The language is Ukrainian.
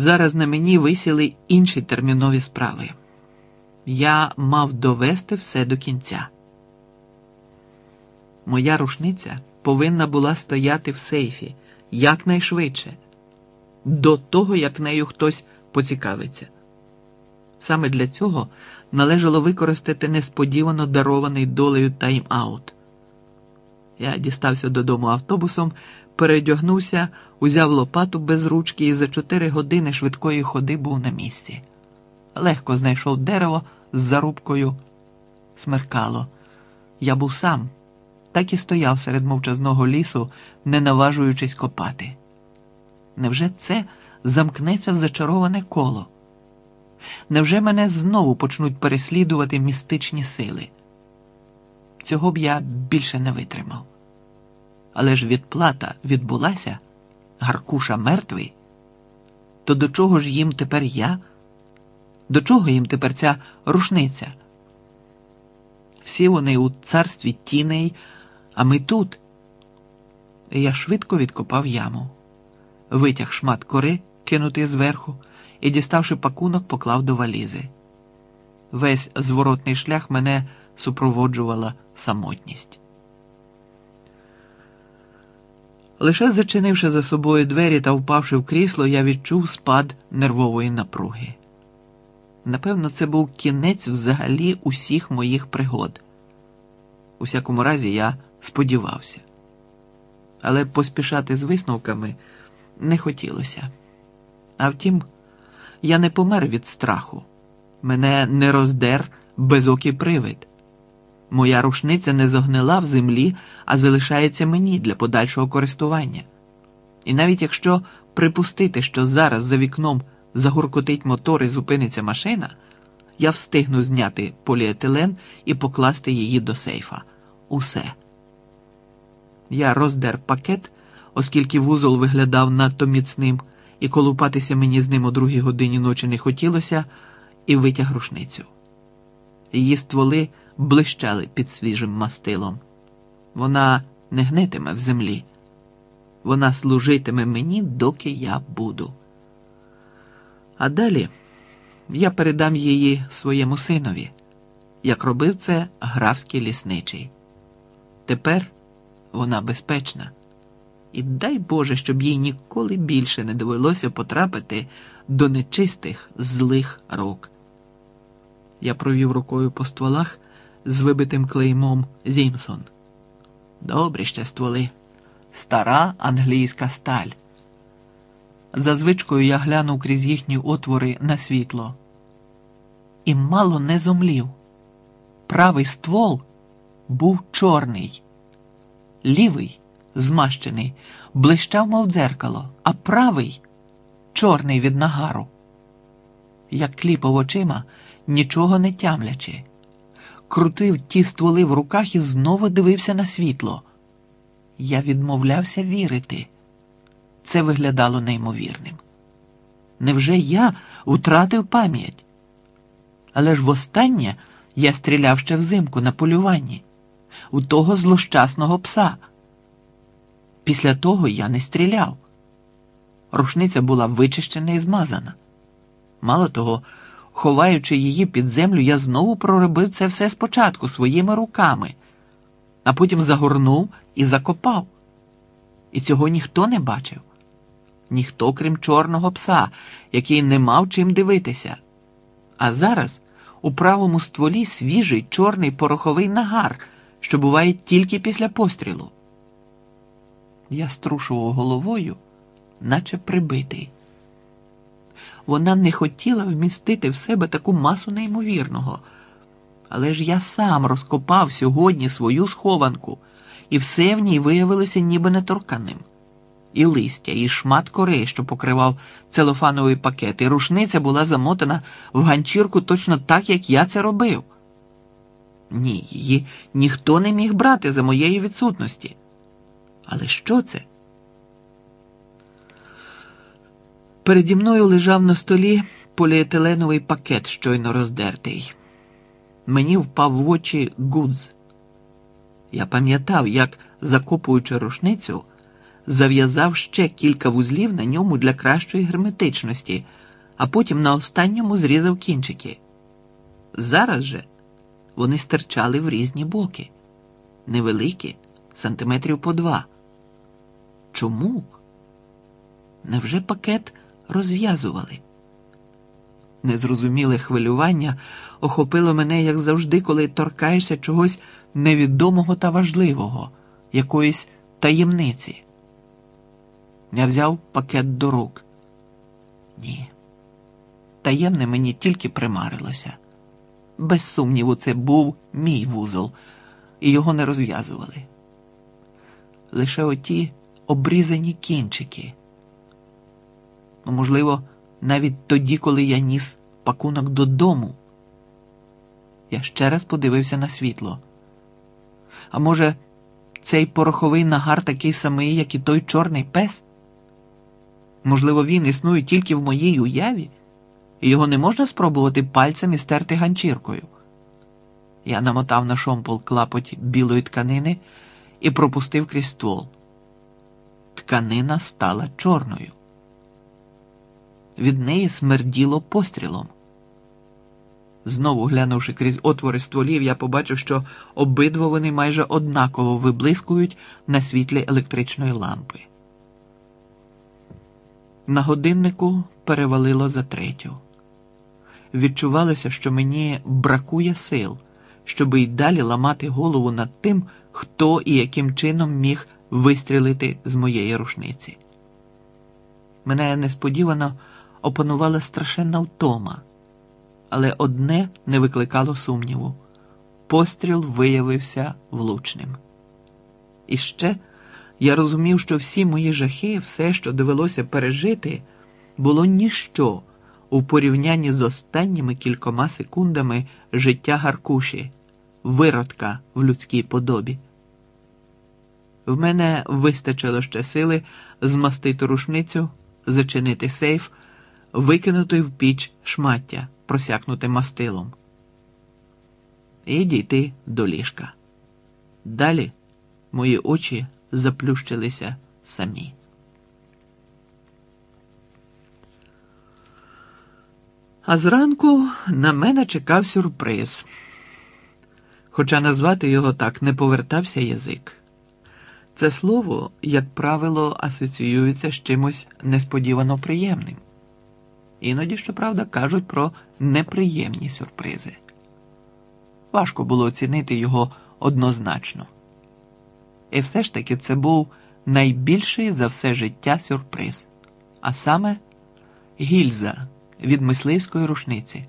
Зараз на мені висіли інші термінові справи. Я мав довести все до кінця. Моя рушниця повинна була стояти в сейфі якнайшвидше, до того, як нею хтось поцікавиться. Саме для цього належало використати несподівано дарований долею тайм-аут. Я дістався додому автобусом, передягнувся, узяв лопату без ручки і за чотири години швидкої ходи був на місці. Легко знайшов дерево з зарубкою. Смеркало. Я був сам, так і стояв серед мовчазного лісу, не наважуючись копати. Невже це замкнеться в зачароване коло? Невже мене знову почнуть переслідувати містичні сили? Цього б я більше не витримав. Але ж відплата відбулася, Гаркуша мертвий. То до чого ж їм тепер я? До чого їм тепер ця рушниця? Всі вони у царстві тіней, а ми тут. Я швидко відкопав яму, витяг шмат кори, кинутий зверху, і, діставши пакунок, поклав до валізи. Весь зворотний шлях мене супроводжувала самотність. Лише зачинивши за собою двері та впавши в крісло, я відчув спад нервової напруги. Напевно, це був кінець взагалі усіх моїх пригод. У всякому разі, я сподівався. Але поспішати з висновками не хотілося. А втім, я не помер від страху. Мене не роздер безокий привид. Моя рушниця не зогнила в землі, а залишається мені для подальшого користування. І навіть якщо припустити, що зараз за вікном загуркотить мотор і зупиниться машина, я встигну зняти поліетилен і покласти її до сейфа. Усе. Я роздер пакет, оскільки вузол виглядав надто міцним, і колупатися мені з ним о другій годині ночі не хотілося, і витяг рушницю. Її стволи блищали під свіжим мастилом. Вона не гнитиме в землі. Вона служитиме мені, доки я буду. А далі я передам її своєму синові, як робив це графський лісничий. Тепер вона безпечна. І дай Боже, щоб їй ніколи більше не довелося потрапити до нечистих злих рук. Я провів рукою по стволах з вибитим клеймом Зімсон. Добрі ще стволи, стара англійська сталь. За звичкою я глянув крізь їхні отвори на світло. І мало не зомлів. Правий ствол був чорний, лівий, змащений, блищав, мов дзеркало, а правий чорний від нагару. Я кліпав очима, нічого не тямлячи, крутив ті стволи в руках і знову дивився на світло. Я відмовлявся вірити. Це виглядало неймовірним. Невже я втратив пам'ять? Але ж востаннє я стріляв ще взимку на полюванні, у того злощасного пса. Після того я не стріляв. Рушниця була вичищена і змазана. Мало того, ховаючи її під землю, я знову проробив це все спочатку своїми руками, а потім загорнув і закопав. І цього ніхто не бачив. Ніхто, крім чорного пса, який не мав чим дивитися. А зараз у правому стволі свіжий чорний пороховий нагар, що буває тільки після пострілу. Я струшував головою, наче прибитий. Вона не хотіла вмістити в себе таку масу неймовірного. Але ж я сам розкопав сьогодні свою схованку, і все в ній виявилося ніби неторканим. І листя, і шмат кори, що покривав целофановий пакет, і рушниця була замотана в ганчірку точно так, як я це робив. Ні, її ніхто не міг брати за моєї відсутності. Але що це? Переді мною лежав на столі поліетиленовий пакет, щойно роздертий. Мені впав в очі гудз. Я пам'ятав, як, закопуючи рушницю, зав'язав ще кілька вузлів на ньому для кращої герметичності, а потім на останньому зрізав кінчики. Зараз же вони стирчали в різні боки, невеликі, сантиметрів по два. Чому? Невже пакет розв'язували? Незрозуміле хвилювання охопило мене, як завжди, коли торкаєшся чогось невідомого та важливого, якоїсь таємниці. Я взяв пакет до рук. Ні. Таємне мені тільки примарилося. Без сумніву, це був мій вузол, і його не розв'язували. Лише оті обрізані кінчики. Можливо, навіть тоді, коли я ніс пакунок додому. Я ще раз подивився на світло. А може, цей пороховий нагар такий самий, як і той чорний пес? Можливо, він існує тільки в моїй уяві, і його не можна спробувати пальцем і стерти ганчіркою. Я намотав на шомпол клапоть білої тканини і пропустив крізь ствол. Тканина стала чорною. Від неї смерділо пострілом. Знову глянувши крізь отвори стволів, я побачив, що обидва вони майже однаково виблискують на світлі електричної лампи. На годиннику перевалило за третю. Відчувалося, що мені бракує сил, щоби й далі ламати голову над тим, хто і яким чином міг вистрілити з моєї рушниці. Мене несподівано опанувала страшенна втома, але одне не викликало сумніву постріл виявився влучним. І ще я розумів, що всі мої жахи, все, що довелося пережити, було ніщо у порівнянні з останніми кількома секундами життя Гаркуші, виродка в людській подобі. В мене вистачило ще сили змастити рушницю, зачинити сейф, викинути в піч шмаття, просякнути мастилом. І дійти до ліжка. Далі мої очі заплющилися самі. А зранку на мене чекав сюрприз. Хоча назвати його так не повертався язик. Це слово, як правило, асоціюється з чимось несподівано приємним. Іноді, щоправда, кажуть про неприємні сюрпризи. Важко було оцінити його однозначно. І все ж таки це був найбільший за все життя сюрприз, а саме гільза від мисливської рушниці.